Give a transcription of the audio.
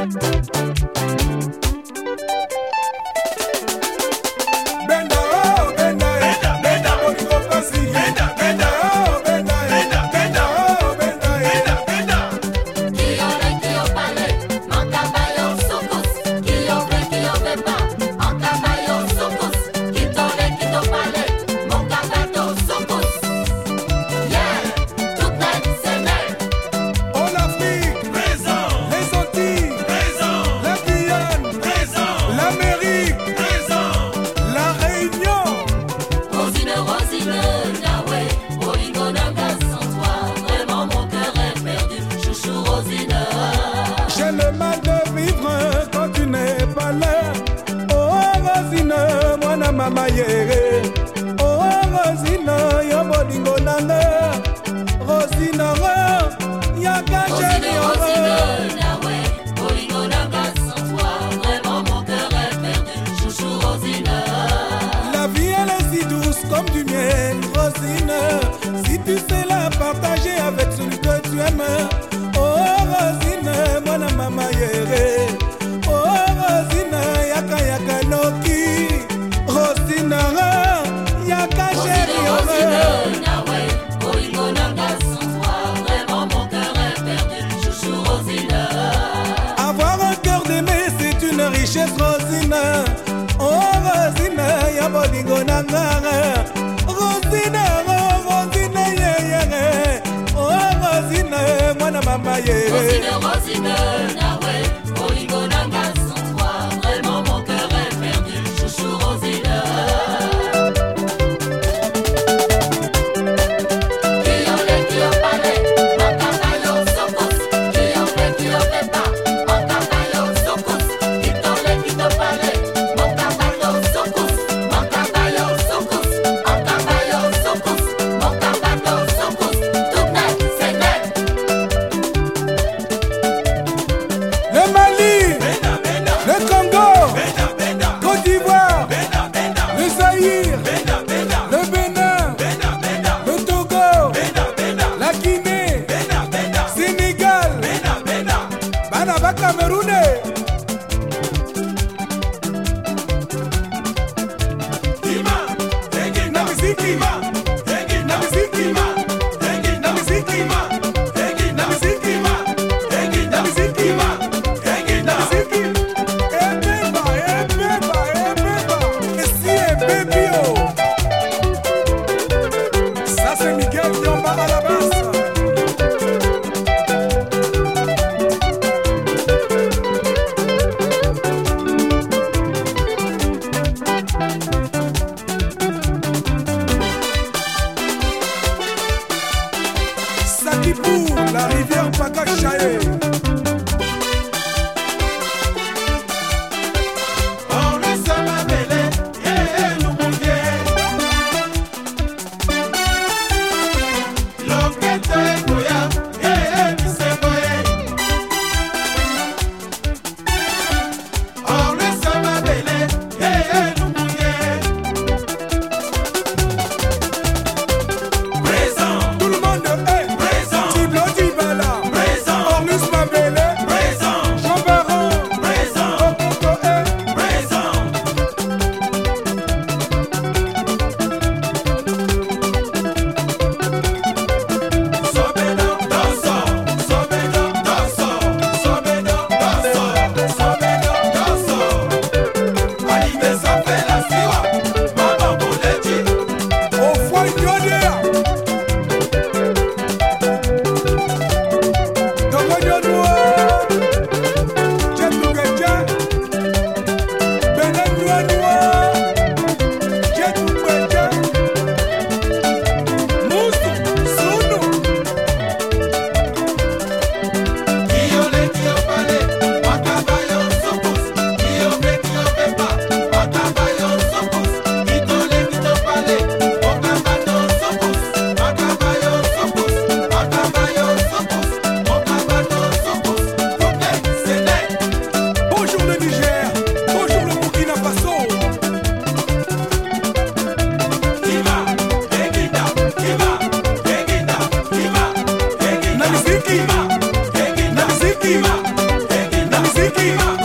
Thank you. na mama yere o oh, rosino yo bolingo nanga rosinango oh, yaka jeri richesse rosine o oh, rosine ya bolingo na ngara la rivière Pakachae. boy, you're take it hekima.